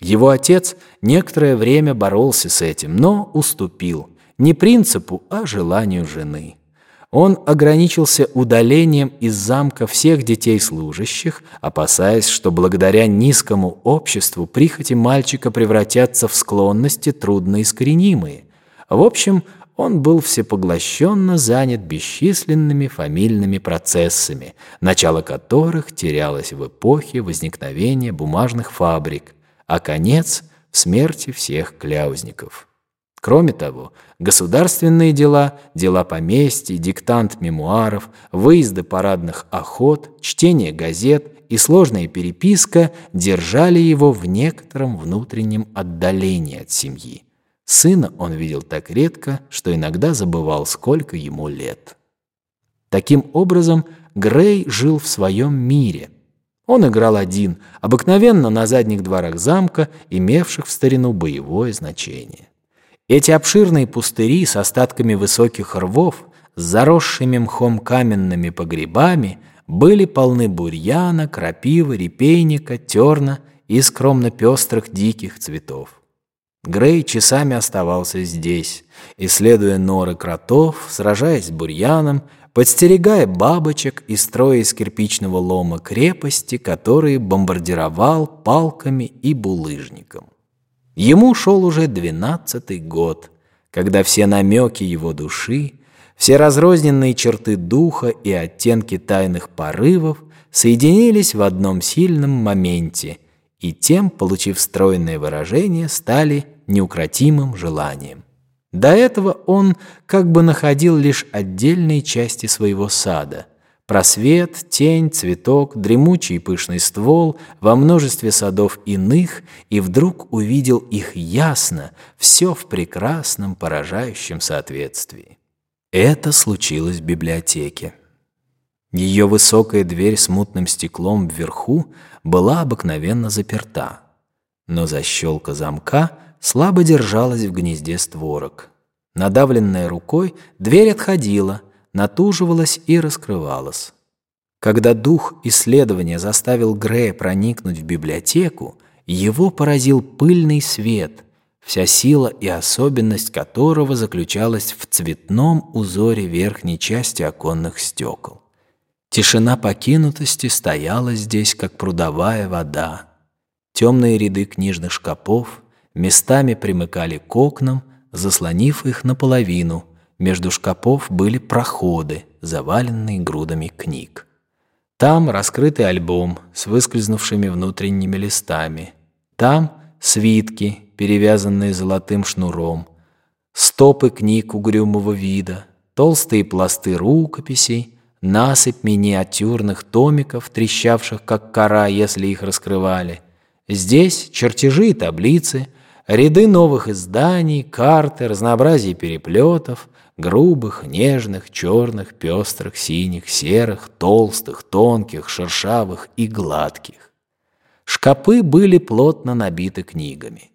Его отец некоторое время боролся с этим, но уступил. Не принципу, а желанию жены. Он ограничился удалением из замка всех детей служащих, опасаясь, что благодаря низкому обществу прихоти мальчика превратятся в склонности трудноискоренимые. В общем, он был всепоглощенно занят бесчисленными фамильными процессами, начало которых терялось в эпохе возникновения бумажных фабрик, а конец — в смерти всех кляузников. Кроме того, государственные дела, дела поместья, диктант мемуаров, выезды парадных охот, чтение газет и сложная переписка держали его в некотором внутреннем отдалении от семьи. Сына он видел так редко, что иногда забывал, сколько ему лет. Таким образом, Грей жил в своем мире – он играл один, обыкновенно на задних дворах замка, имевших в старину боевое значение. Эти обширные пустыри с остатками высоких рвов, с заросшими мхом каменными погребами, были полны бурьяна, крапивы, репейника, терна и скромно пестрых диких цветов. Грей часами оставался здесь, исследуя норы кротов, сражаясь с бурьяном, подстерегая бабочек и строя из кирпичного лома крепости, которые бомбардировал палками и булыжником. Ему шел уже двенадцатый год, когда все намеки его души, все разрозненные черты духа и оттенки тайных порывов соединились в одном сильном моменте и тем, получив стройное выражение, стали неукротимым желанием. До этого он как бы находил лишь отдельные части своего сада. Просвет, тень, цветок, дремучий пышный ствол во множестве садов иных, и вдруг увидел их ясно, все в прекрасном, поражающем соответствии. Это случилось в библиотеке. Ее высокая дверь с мутным стеклом вверху была обыкновенно заперта, но защелка замка — слабо держалась в гнезде створок. Надавленная рукой, дверь отходила, натуживалась и раскрывалась. Когда дух исследования заставил Грея проникнуть в библиотеку, его поразил пыльный свет, вся сила и особенность которого заключалась в цветном узоре верхней части оконных стекол. Тишина покинутости стояла здесь, как прудовая вода. Темные ряды книжных шкапов — местами примыкали к окнам, заслонив их наполовину. Между шкапов были проходы, заваленные грудами книг. Там раскрытый альбом с выскользнувшими внутренними листами. Там свитки, перевязанные золотым шнуром. Стопы книг угрюмого вида, толстые пласты рукописей, насыпь миниатюрных томиков, трещавших как кора, если их раскрывали. Здесь чертежи и таблицы, Ряды новых изданий, карты, разнообразие переплетов, грубых, нежных, черных, пестрых, синих, серых, толстых, тонких, шершавых и гладких. Шкапы были плотно набиты книгами.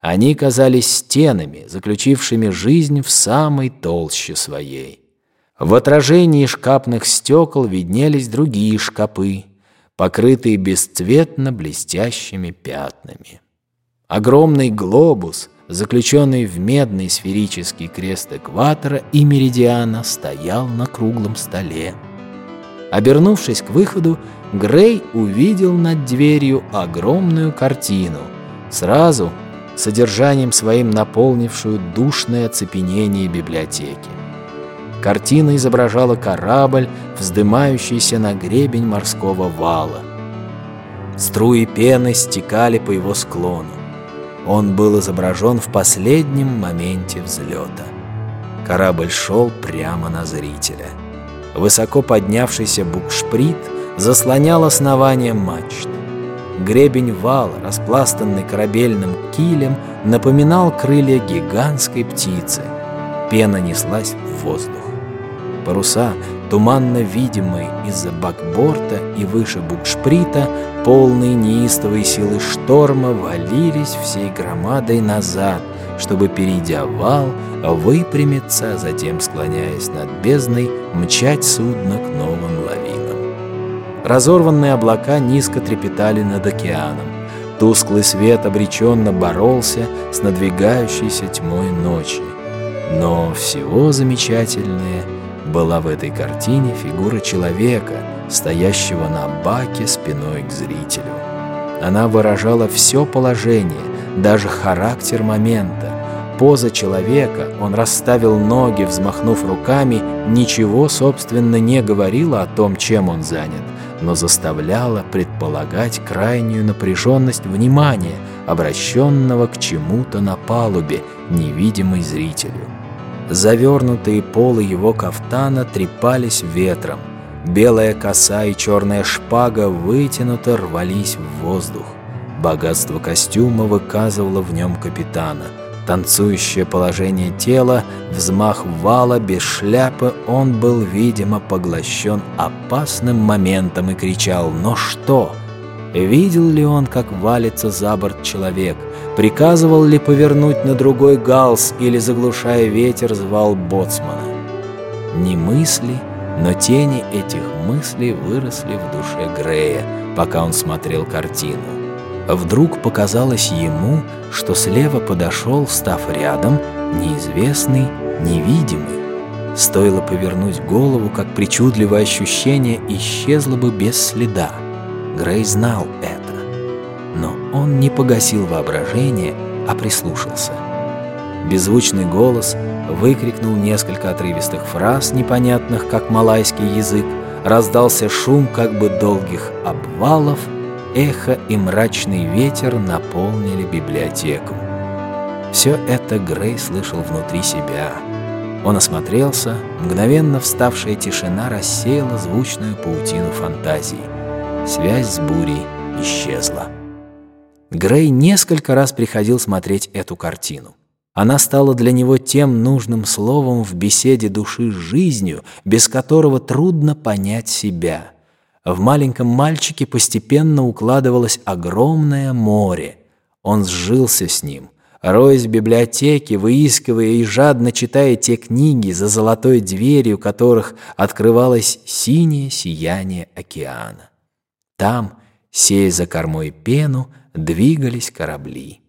Они казались стенами, заключившими жизнь в самой толще своей. В отражении шкапных стекол виднелись другие шкапы, покрытые бесцветно блестящими пятнами. Огромный глобус, заключенный в медный сферический крест экватора и меридиана, стоял на круглом столе. Обернувшись к выходу, Грей увидел над дверью огромную картину, сразу содержанием своим наполнившую душное оцепенение библиотеки. Картина изображала корабль, вздымающийся на гребень морского вала. Струи пены стекали по его склону. Он был изображен в последнем моменте взлета. Корабль шел прямо на зрителя. Высоко поднявшийся букшприт заслонял основание мачт. Гребень вала, распластанный корабельным килем, напоминал крылья гигантской птицы. Пена неслась в воздух. Паруса, туманно видимые из-за бакборта и выше букшприта, полные неистовой силы шторма, валились всей громадой назад, чтобы, перейдя вал, выпрямиться, а затем, склоняясь над бездной, мчать судно к новым лавинам. Разорванные облака низко трепетали над океаном. Тусклый свет обреченно боролся с надвигающейся тьмой ночи. Но всего замечательнее была в этой картине фигура человека, стоящего на баке спиной к зрителю. Она выражала все положение, даже характер момента. Поза человека, он расставил ноги, взмахнув руками, ничего, собственно, не говорила о том, чем он занят, но заставляла предполагать крайнюю напряженность внимания, обращенного к чему-то на палубе, невидимой зрителю. Завернутые полы его кафтана трепались ветром, Белая коса и черная шпага вытянуто рвались в воздух. Богатство костюма выказывало в нем капитана. Танцующее положение тела, взмах вала без шляпы, он был, видимо, поглощен опасным моментом и кричал «Но что?». Видел ли он, как валится за борт человек? Приказывал ли повернуть на другой галс или, заглушая ветер, звал боцмана? Ни мысли, но тени этих мыслей выросли в душе Грея, пока он смотрел картину. Вдруг показалось ему, что слева подошел, став рядом, неизвестный, невидимый. Стоило повернуть голову, как причудливое ощущение исчезло бы без следа. Грей знал это. Но он не погасил воображение, а прислушался. Беззвучный голос выкрикнул несколько отрывистых фраз, непонятных, как малайский язык, раздался шум как бы долгих обвалов, эхо и мрачный ветер наполнили библиотеку. Все это Грей слышал внутри себя. Он осмотрелся, мгновенно вставшая тишина рассеяла звучную паутину фантазии. Связь с бурей исчезла. Грей несколько раз приходил смотреть эту картину. Она стала для него тем нужным словом в беседе души с жизнью, без которого трудно понять себя. В маленьком мальчике постепенно укладывалось огромное море. Он сжился с ним. Роясь в библиотеке, выискивая и жадно читая те книги, за золотой дверью которых открывалось синее сияние океана. Там, сея за кормой пену, двигались корабли.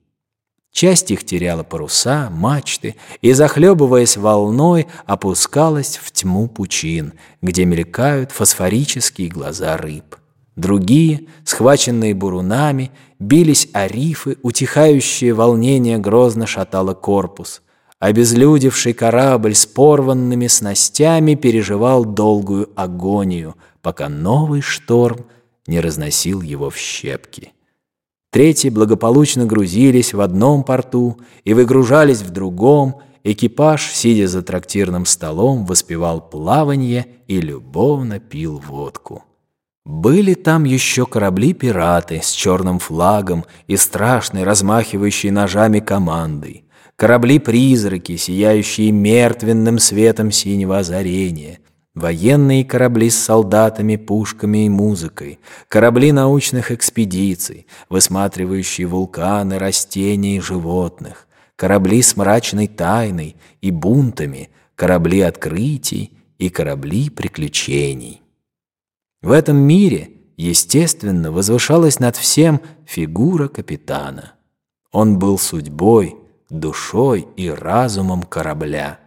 Часть их теряла паруса, мачты и, захлебываясь волной, опускалась в тьму пучин, где мелькают фосфорические глаза рыб. Другие, схваченные бурунами, бились о рифы, утихающее волнение грозно шатало корпус. Обезлюдевший корабль с порванными снастями переживал долгую агонию, пока новый шторм не разносил его в щепки. Третьи благополучно грузились в одном порту и выгружались в другом. Экипаж, сидя за трактирным столом, воспевал плавание и любовно пил водку. Были там еще корабли-пираты с черным флагом и страшной, размахивающей ножами командой. Корабли-призраки, сияющие мертвенным светом синего озарения. Военные корабли с солдатами, пушками и музыкой, корабли научных экспедиций, высматривающие вулканы, растения и животных, корабли с мрачной тайной и бунтами, корабли открытий и корабли приключений. В этом мире, естественно, возвышалась над всем фигура капитана. Он был судьбой, душой и разумом корабля.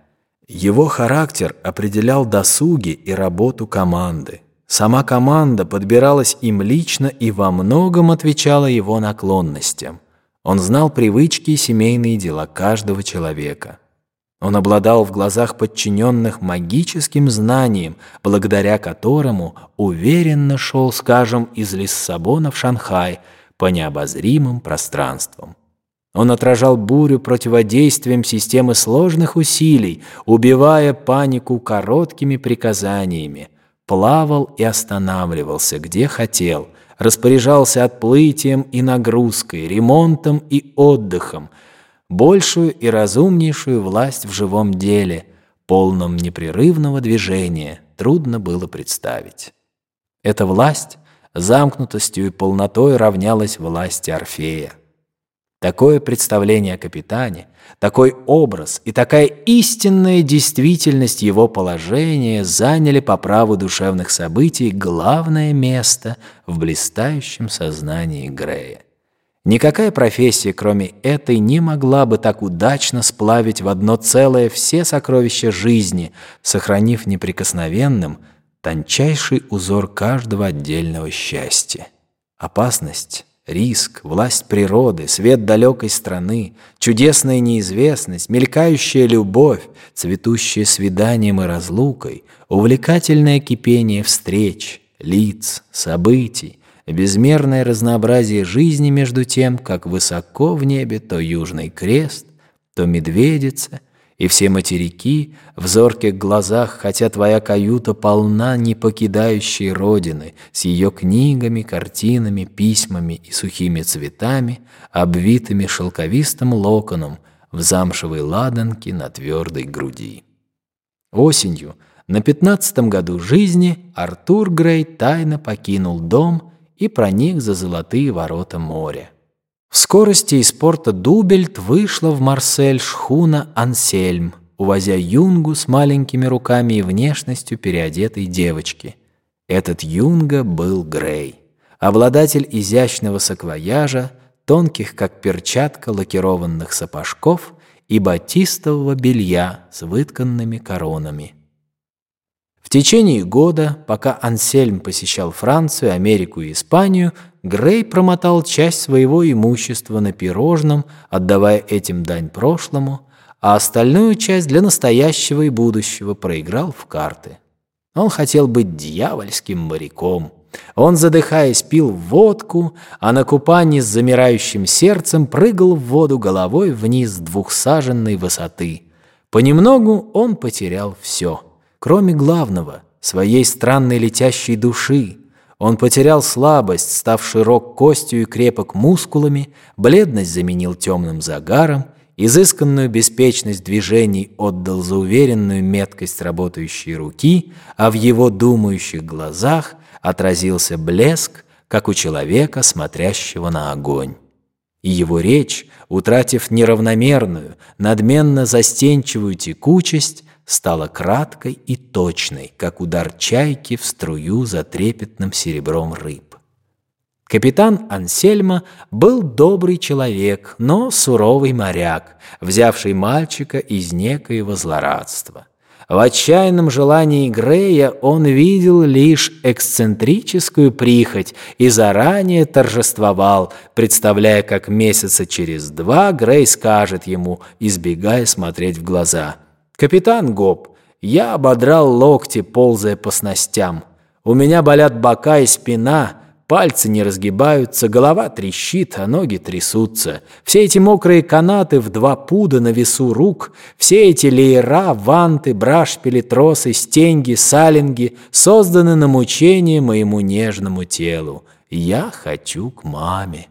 Его характер определял досуги и работу команды. Сама команда подбиралась им лично и во многом отвечала его наклонностям. Он знал привычки и семейные дела каждого человека. Он обладал в глазах подчиненных магическим знанием, благодаря которому уверенно шел, скажем, из Лиссабона в Шанхай по необозримым пространствам. Он отражал бурю противодействием системы сложных усилий, убивая панику короткими приказаниями. Плавал и останавливался, где хотел, распоряжался отплытием и нагрузкой, ремонтом и отдыхом, большую и разумнейшую власть в живом деле, полном непрерывного движения, трудно было представить. Эта власть замкнутостью и полнотой равнялась власти Орфея. Такое представление о капитане, такой образ и такая истинная действительность его положения заняли по праву душевных событий главное место в блистающем сознании Грея. Никакая профессия, кроме этой, не могла бы так удачно сплавить в одно целое все сокровища жизни, сохранив неприкосновенным тончайший узор каждого отдельного счастья. Опасность, риск, власть природы, свет далекой страны, чудесная неизвестность, мелькающая любовь, цветущее свиданием и разлукой, увлекательное кипение встреч, лиц, событий, безмерное разнообразие жизни между тем, как высоко в небе то южный крест, то медведица, и все материки в зорких глазах, хотя твоя каюта полна не покидающей родины, с ее книгами, картинами, письмами и сухими цветами, обвитыми шелковистым локоном в замшевой ладанке на твердой груди. Осенью, на пятнадцатом году жизни, Артур Грей тайно покинул дом и проник за золотые ворота моря. В скорости из порта Дубельт вышла в Марсель шхуна Ансельм, увозя юнгу с маленькими руками и внешностью переодетой девочки. Этот юнга был Грей, обладатель изящного саквояжа, тонких, как перчатка, лакированных сапожков и батистового белья с вытканными коронами. В течение года, пока Ансельм посещал Францию, Америку и Испанию, Грей промотал часть своего имущества на пирожном, отдавая этим дань прошлому, а остальную часть для настоящего и будущего проиграл в карты. Он хотел быть дьявольским моряком. Он, задыхаясь, пил водку, а на купании с замирающим сердцем прыгал в воду головой вниз двухсаженной высоты. Понемногу он потерял все — Кроме главного, своей странной летящей души, он потерял слабость, став широк костью и крепок мускулами, бледность заменил темным загаром, изысканную беспечность движений отдал за уверенную меткость работающей руки, а в его думающих глазах отразился блеск, как у человека, смотрящего на огонь. И его речь, утратив неравномерную, надменно застенчивую текучесть, стала краткой и точной, как удар чайки в струю за трепетным серебром рыб. Капитан Ансельма был добрый человек, но суровый моряк, взявший мальчика из некоего злорадства. В отчаянном желании Грея он видел лишь эксцентрическую прихоть и заранее торжествовал, представляя, как месяца через два Грей скажет ему, избегая смотреть в глаза – «Капитан Гоб, я ободрал локти, ползая по снастям. У меня болят бока и спина, пальцы не разгибаются, голова трещит, а ноги трясутся. Все эти мокрые канаты в два пуда на весу рук, все эти леера, ванты, брашпили, тросы, стенги, салинги созданы на мучение моему нежному телу. Я хочу к маме».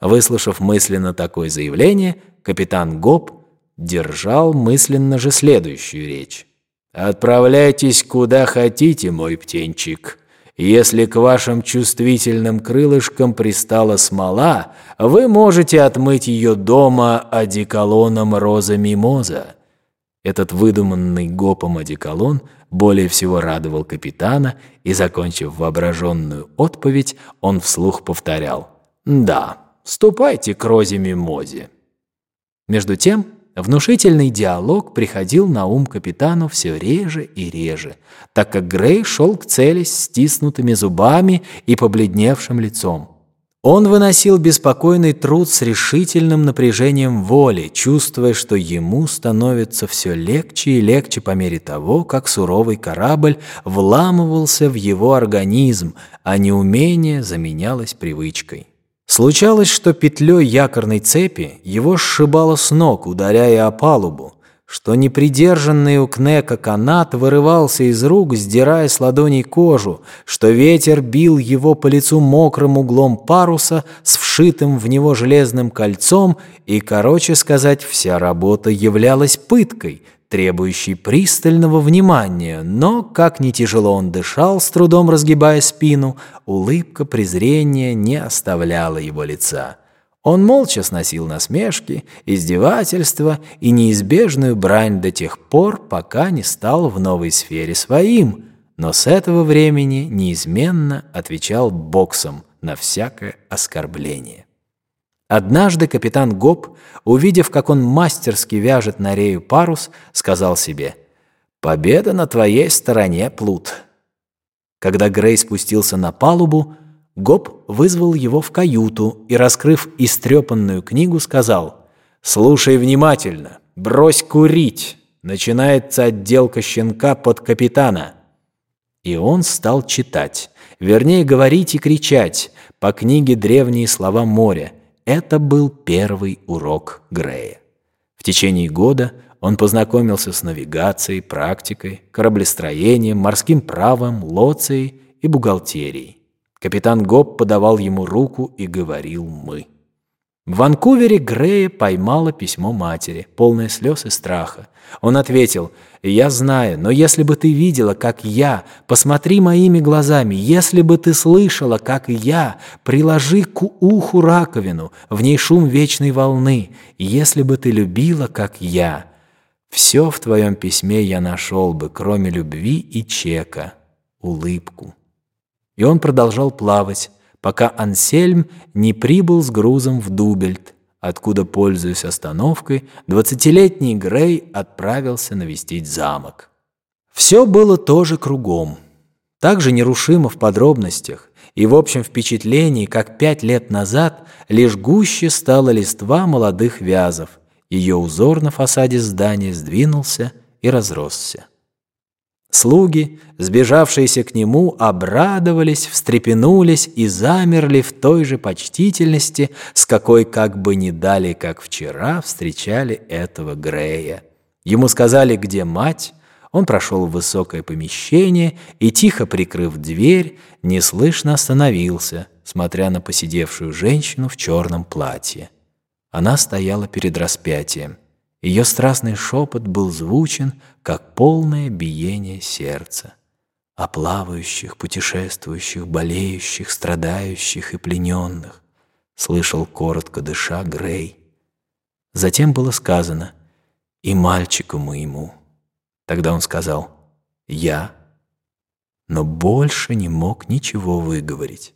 Выслушав мысленно такое заявление, капитан Гоб держал мысленно же следующую речь. «Отправляйтесь куда хотите, мой птенчик. Если к вашим чувствительным крылышкам пристала смола, вы можете отмыть ее дома одеколоном роза мимоза». Этот выдуманный гопом одеколон более всего радовал капитана, и, закончив воображенную отповедь, он вслух повторял «Да, ступайте к розе мимозе». Между тем Внушительный диалог приходил на ум капитану все реже и реже, так как Грей шел к цели с стиснутыми зубами и побледневшим лицом. Он выносил беспокойный труд с решительным напряжением воли, чувствуя, что ему становится все легче и легче по мере того, как суровый корабль вламывался в его организм, а неумение заменялось привычкой. Случалось, что петлей якорной цепи его сшибало с ног, ударяя о палубу, что непридержанный у Кнека канат вырывался из рук, сдирая с ладоней кожу, что ветер бил его по лицу мокрым углом паруса с вшитым в него железным кольцом, и, короче сказать, вся работа являлась пыткой — требующий пристального внимания, но, как ни тяжело он дышал, с трудом разгибая спину, улыбка презрения не оставляла его лица. Он молча сносил насмешки, издевательства и неизбежную брань до тех пор, пока не стал в новой сфере своим, но с этого времени неизменно отвечал боксом на всякое оскорбление. Однажды капитан Гоб, увидев, как он мастерски вяжет на рею парус, сказал себе «Победа на твоей стороне, Плут». Когда Грей спустился на палубу, Гоб вызвал его в каюту и, раскрыв истрепанную книгу, сказал «Слушай внимательно, брось курить, начинается отделка щенка под капитана». И он стал читать, вернее говорить и кричать по книге «Древние слова моря», это был первый урок Грея. В течение года он познакомился с навигацией, практикой, кораблестроением, морским правом, лоцией и бухгалтерией. Капитан Гоб подавал ему руку и говорил «мы». В Ванкувере Грея поймала письмо матери, полное слез и страха. Он ответил, «Я знаю, но если бы ты видела, как я, посмотри моими глазами, если бы ты слышала, как я, приложи к уху раковину, в ней шум вечной волны, если бы ты любила, как я, все в твоем письме я нашел бы, кроме любви и чека, улыбку». И он продолжал плавать, пока Ансельм не прибыл с грузом в Дубельт, откуда, пользуясь остановкой, двадцатилетний Грей отправился навестить замок. Все было тоже кругом, так же нерушимо в подробностях, и в общем впечатлении, как пять лет назад, лишь гуще стала листва молодых вязов, ее узор на фасаде здания сдвинулся и разросся. Слуги, сбежавшиеся к нему, обрадовались, встрепенулись и замерли в той же почтительности, с какой как бы не дали, как вчера, встречали этого Грея. Ему сказали, где мать, он прошел в высокое помещение и, тихо прикрыв дверь, неслышно остановился, смотря на посидевшую женщину в черном платье. Она стояла перед распятием. Ее страстный шепот был звучен, как полное биение сердца. О плавающих, путешествующих, болеющих, страдающих и плененных, слышал коротко дыша Грей. Затем было сказано «И мальчику моему». Тогда он сказал «Я», но больше не мог ничего выговорить.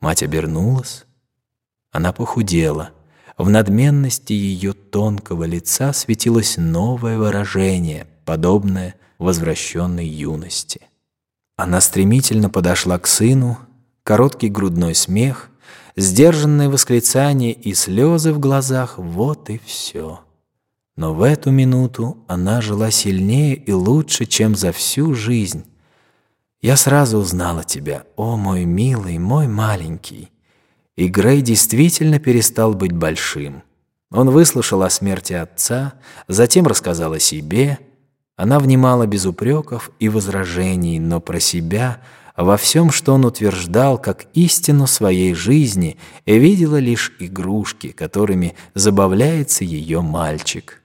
Мать обернулась, она похудела — в надменности ее тонкого лица светилось новое выражение, подобное возвращенной юности. Она стремительно подошла к сыну, короткий грудной смех, сдержанное восклицание и слезы в глазах — вот и все. Но в эту минуту она жила сильнее и лучше, чем за всю жизнь. Я сразу узнала тебя, о мой милый, мой маленький. И Грей действительно перестал быть большим. Он выслушал о смерти отца, затем рассказал о себе. Она внимала без упреков и возражений, но про себя, во всем, что он утверждал, как истину своей жизни, и видела лишь игрушки, которыми забавляется ее мальчик.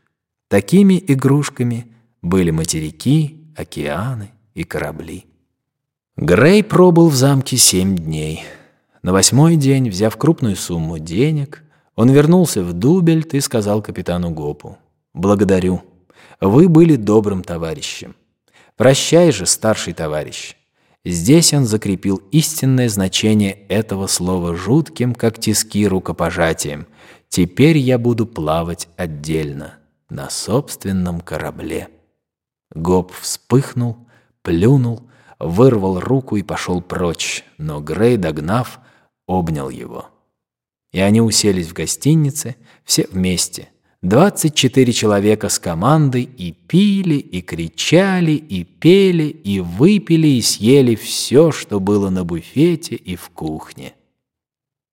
Такими игрушками были материки, океаны и корабли. Грей пробыл в замке семь дней — на восьмой день, взяв крупную сумму денег, он вернулся в Дубельт и сказал капитану Гопу, «Благодарю. Вы были добрым товарищем. Прощай же, старший товарищ». Здесь он закрепил истинное значение этого слова жутким, как тиски, рукопожатием. «Теперь я буду плавать отдельно, на собственном корабле». Гоп вспыхнул, плюнул, вырвал руку и пошел прочь, но Грей, догнав, обнял его. И они уселись в гостинице, все вместе. Двадцать четыре человека с командой и пили, и кричали, и пели, и выпили, и съели все, что было на буфете и в кухне.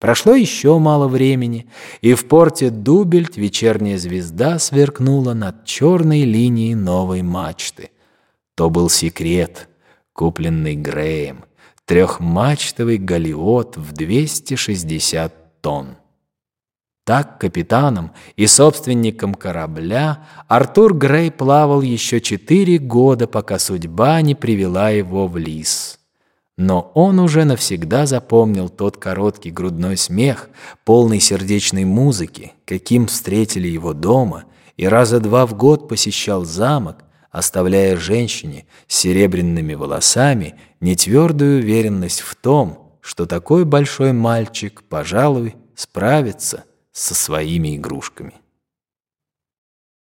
Прошло еще мало времени, и в порте Дубельт вечерняя звезда сверкнула над черной линией новой мачты. То был секрет, купленный Греем — трехмачтовый галиот в 260 тонн. Так капитаном и собственником корабля Артур Грей плавал еще четыре года, пока судьба не привела его в лис. Но он уже навсегда запомнил тот короткий грудной смех, полный сердечной музыки, каким встретили его дома, и раза два в год посещал замок, оставляя женщине с серебряными волосами нетвердую уверенность в том, что такой большой мальчик, пожалуй, справится со своими игрушками.